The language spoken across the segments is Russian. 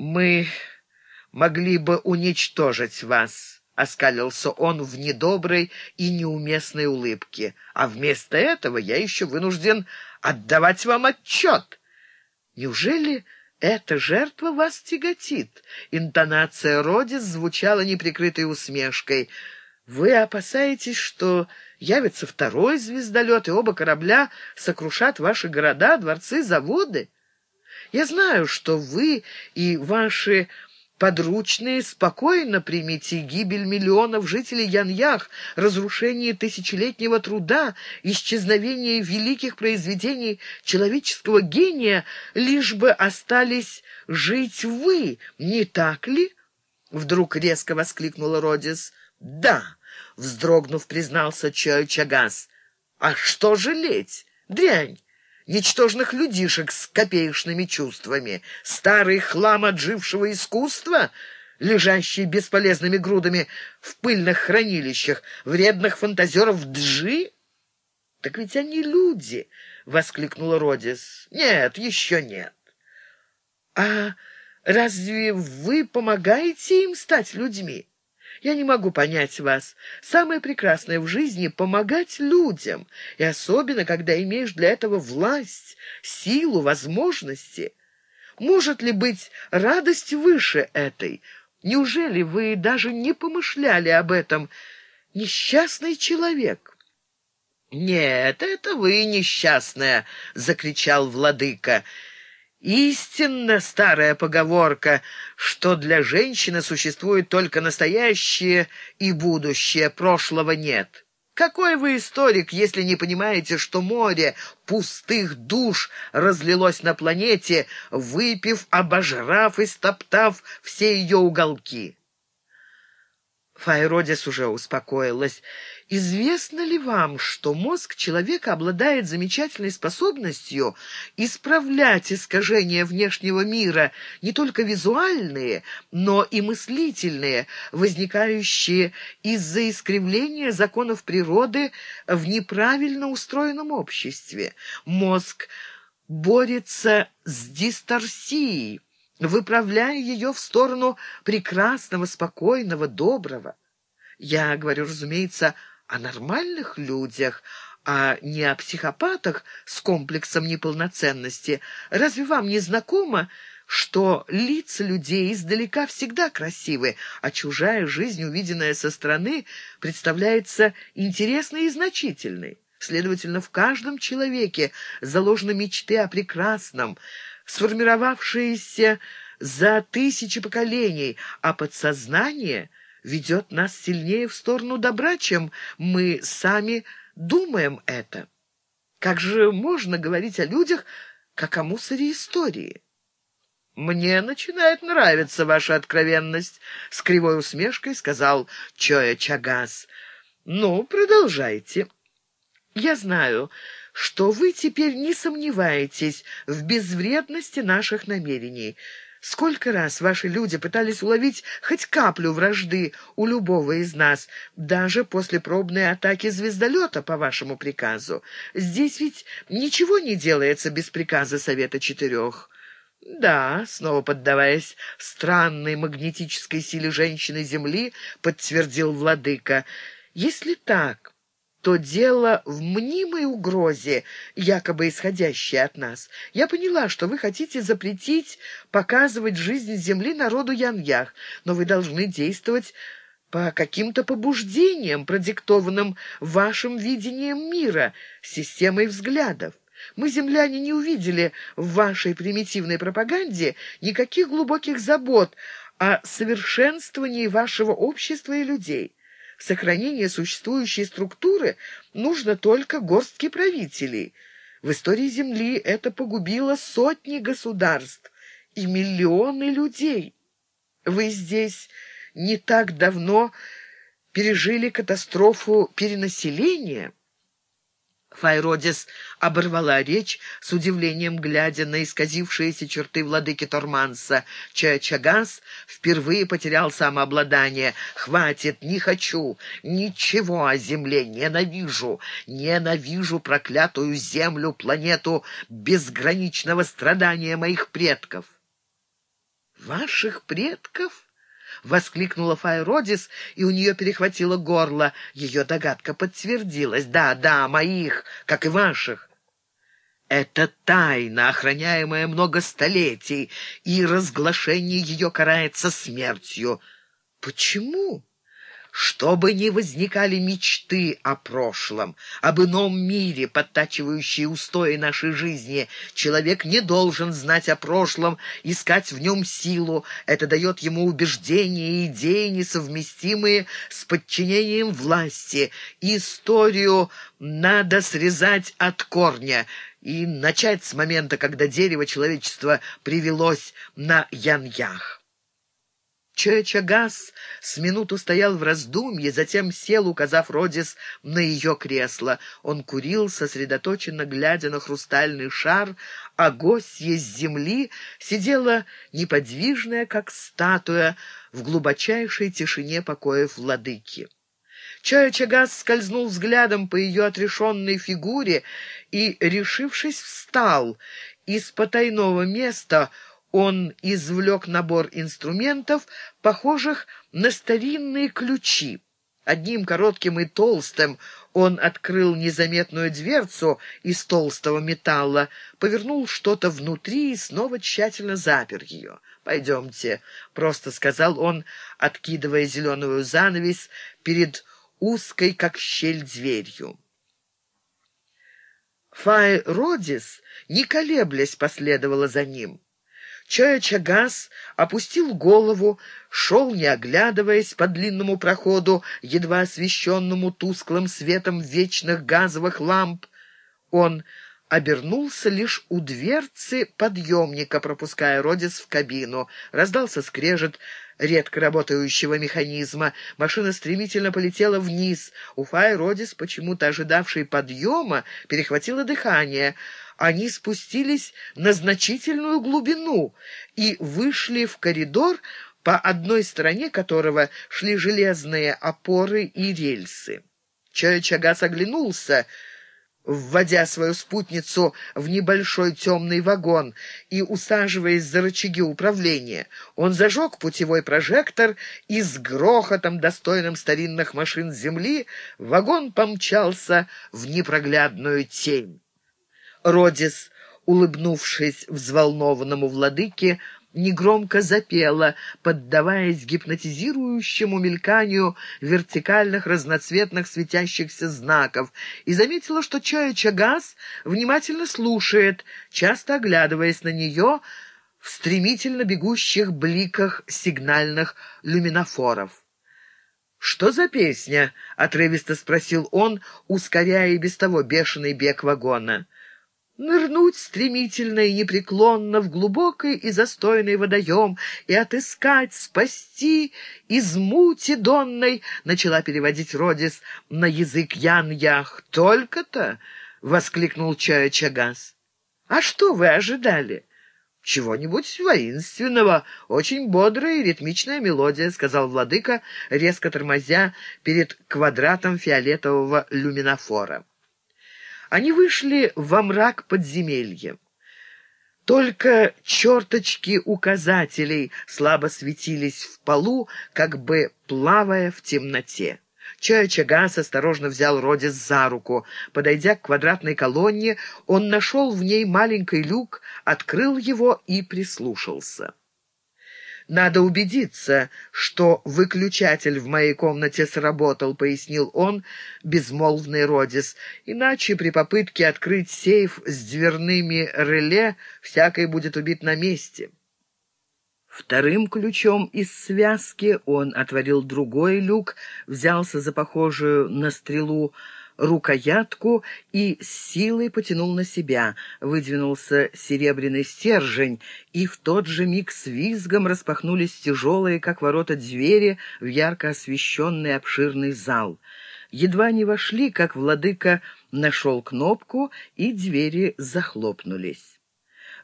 «Мы могли бы уничтожить вас», — оскалился он в недоброй и неуместной улыбке. «А вместо этого я еще вынужден отдавать вам отчет». «Неужели эта жертва вас тяготит?» Интонация Родис звучала неприкрытой усмешкой. «Вы опасаетесь, что явится второй звездолет, и оба корабля сокрушат ваши города, дворцы, заводы?» Я знаю, что вы и ваши подручные спокойно примите гибель миллионов жителей Яньях, разрушение тысячелетнего труда, исчезновение великих произведений человеческого гения, лишь бы остались жить вы, не так ли?» Вдруг резко воскликнула Родис. «Да!» — вздрогнув, признался Чагас. «А что жалеть? Дрянь! Ничтожных людишек с копеечными чувствами, старый хлам отжившего искусства, лежащий бесполезными грудами в пыльных хранилищах, вредных фантазеров Джи? Так ведь они люди, — воскликнула Родис. Нет, еще нет. А разве вы помогаете им стать людьми? Я не могу понять вас. Самое прекрасное в жизни — помогать людям, и особенно, когда имеешь для этого власть, силу, возможности. Может ли быть радость выше этой? Неужели вы даже не помышляли об этом? Несчастный человек. «Нет, это вы несчастная!» — закричал владыка — Истинно старая поговорка, что для женщины существует только настоящее и будущее, прошлого нет. Какой вы историк, если не понимаете, что море пустых душ разлилось на планете, выпив, обожрав и стоптав все ее уголки? Файродис уже успокоилась. «Известно ли вам, что мозг человека обладает замечательной способностью исправлять искажения внешнего мира, не только визуальные, но и мыслительные, возникающие из-за искривления законов природы в неправильно устроенном обществе? Мозг борется с дисторсией» выправляя ее в сторону прекрасного, спокойного, доброго. Я говорю, разумеется, о нормальных людях, а не о психопатах с комплексом неполноценности. Разве вам не знакомо, что лица людей издалека всегда красивы, а чужая жизнь, увиденная со стороны, представляется интересной и значительной? Следовательно, в каждом человеке заложены мечты о прекрасном – сформировавшиеся за тысячи поколений, а подсознание ведет нас сильнее в сторону добра, чем мы сами думаем это. Как же можно говорить о людях, как о мусоре истории? «Мне начинает нравиться ваша откровенность», — с кривой усмешкой сказал Чоя Чагас. «Ну, продолжайте». «Я знаю, что вы теперь не сомневаетесь в безвредности наших намерений. Сколько раз ваши люди пытались уловить хоть каплю вражды у любого из нас, даже после пробной атаки звездолета по вашему приказу. Здесь ведь ничего не делается без приказа Совета Четырех». «Да», — снова поддаваясь странной магнетической силе женщины Земли, подтвердил владыка, — «если так, то дело в мнимой угрозе, якобы исходящей от нас. Я поняла, что вы хотите запретить показывать жизнь Земли народу Яньях, но вы должны действовать по каким-то побуждениям, продиктованным вашим видением мира, системой взглядов. Мы, земляне, не увидели в вашей примитивной пропаганде никаких глубоких забот о совершенствовании вашего общества и людей сохранения существующей структуры нужно только горстки правителей. В истории Земли это погубило сотни государств и миллионы людей. Вы здесь не так давно пережили катастрофу перенаселения – Файродис оборвала речь, с удивлением глядя на исказившиеся черты владыки Торманса. Чагас впервые потерял самообладание. «Хватит, не хочу, ничего о земле, ненавижу, ненавижу проклятую землю, планету безграничного страдания моих предков». «Ваших предков?» — воскликнула Файродис, и у нее перехватило горло. Ее догадка подтвердилась. «Да, да, моих, как и ваших». Это тайна, охраняемая много столетий, и разглашение ее карается смертью. Почему? Чтобы не возникали мечты о прошлом, об ином мире, подтачивающие устои нашей жизни. Человек не должен знать о прошлом, искать в нем силу. Это дает ему убеждения и идеи, несовместимые с подчинением власти. Историю надо срезать от корня и начать с момента, когда дерево человечества привелось на Яньях. Чоя-Чагас с минуту стоял в раздумье, затем сел, указав Родис на ее кресло. Он курил, сосредоточенно глядя на хрустальный шар, а гостья с земли сидела неподвижная, как статуя, в глубочайшей тишине покоев владыки. Чая-Чагас скользнул взглядом по ее отрешенной фигуре и, решившись, встал. Из потайного места он извлек набор инструментов, похожих на старинные ключи. Одним коротким и толстым он открыл незаметную дверцу из толстого металла, повернул что-то внутри и снова тщательно запер ее. «Пойдемте», — просто сказал он, откидывая зеленую занавес перед узкой, как щель, дверью. Фай Родис, не колеблясь, последовала за ним. Чая Чагас опустил голову, шел, не оглядываясь, по длинному проходу, едва освещенному тусклым светом вечных газовых ламп. Он обернулся лишь у дверцы подъемника, пропуская Родис в кабину. Раздался скрежет редко работающего механизма. Машина стремительно полетела вниз. Уфа и Родис, почему-то ожидавший подъема, перехватило дыхание — они спустились на значительную глубину и вышли в коридор, по одной стороне которого шли железные опоры и рельсы. Чоя-Чагас оглянулся, вводя свою спутницу в небольшой темный вагон и усаживаясь за рычаги управления. Он зажег путевой прожектор, и с грохотом, достойным старинных машин Земли, вагон помчался в непроглядную тень. Родис, улыбнувшись взволнованному владыке, негромко запела, поддаваясь гипнотизирующему мельканию вертикальных разноцветных светящихся знаков, и заметила, что Чая Чагас внимательно слушает, часто оглядываясь на нее в стремительно бегущих бликах сигнальных люминофоров. «Что за песня?» — отрывисто спросил он, ускоряя и без того бешеный бег вагона нырнуть стремительно и непреклонно в глубокий и застойный водоем и отыскать, спасти из мути донной, начала переводить Родис на язык Ян-Ях. «Только-то!» — воскликнул Чая Чагас. «А что вы ожидали?» «Чего-нибудь воинственного, очень бодрая и ритмичная мелодия», — сказал владыка, резко тормозя перед квадратом фиолетового люминофора. Они вышли во мрак подземелья. Только черточки указателей слабо светились в полу, как бы плавая в темноте. Чая осторожно взял Родис за руку. Подойдя к квадратной колонне, он нашел в ней маленький люк, открыл его и прислушался. «Надо убедиться, что выключатель в моей комнате сработал», — пояснил он, безмолвный Родис. «Иначе при попытке открыть сейф с дверными реле всякой будет убит на месте». Вторым ключом из связки он отворил другой люк, взялся за похожую на стрелу рукоятку и с силой потянул на себя. Выдвинулся серебряный стержень, и в тот же миг с визгом распахнулись тяжелые, как ворота двери, в ярко освещенный обширный зал. Едва не вошли, как владыка нашел кнопку, и двери захлопнулись.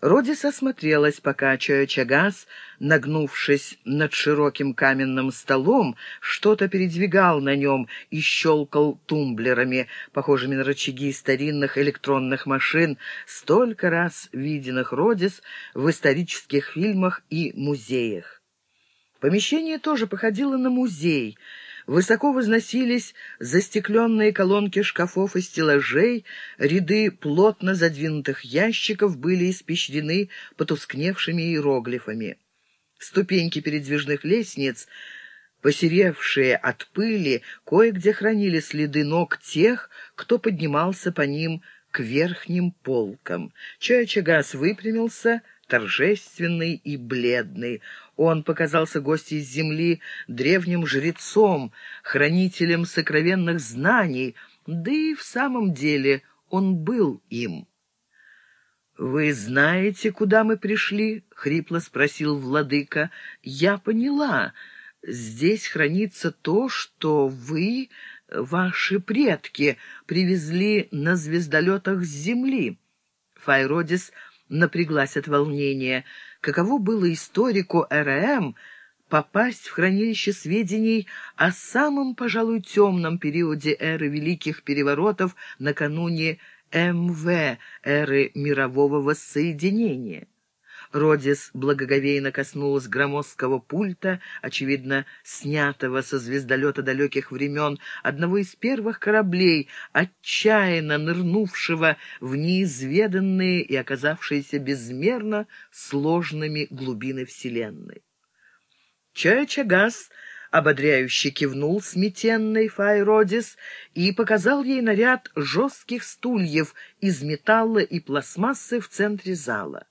Родис осмотрелась, пока Чагас, нагнувшись над широким каменным столом, что-то передвигал на нем и щелкал тумблерами, похожими на рычаги старинных электронных машин, столько раз виденных Родис в исторических фильмах и музеях. Помещение тоже походило на музей — Высоко возносились застекленные колонки шкафов и стеллажей, ряды плотно задвинутых ящиков были испещрены потускневшими иероглифами. Ступеньки передвижных лестниц, посеревшие от пыли, кое-где хранили следы ног тех, кто поднимался по ним к верхним полкам. Чая-чагас выпрямился, торжественный и бледный. Он показался гостю из земли древним жрецом, хранителем сокровенных знаний, да и в самом деле он был им. «Вы знаете, куда мы пришли?» — хрипло спросил владыка. «Я поняла. Здесь хранится то, что вы, ваши предки, привезли на звездолетах с Земли». Файродис напряглась от волнения. Каково было историку РМ попасть в хранилище сведений о самом, пожалуй, темном периоде эры Великих Переворотов накануне МВ, эры мирового воссоединения? Родис благоговейно коснулась громоздкого пульта, очевидно, снятого со звездолета далеких времен, одного из первых кораблей, отчаянно нырнувшего в неизведанные и оказавшиеся безмерно сложными глубины Вселенной. Чая-чагас ободряюще кивнул сметенный Файродис и показал ей наряд жестких стульев из металла и пластмассы в центре зала.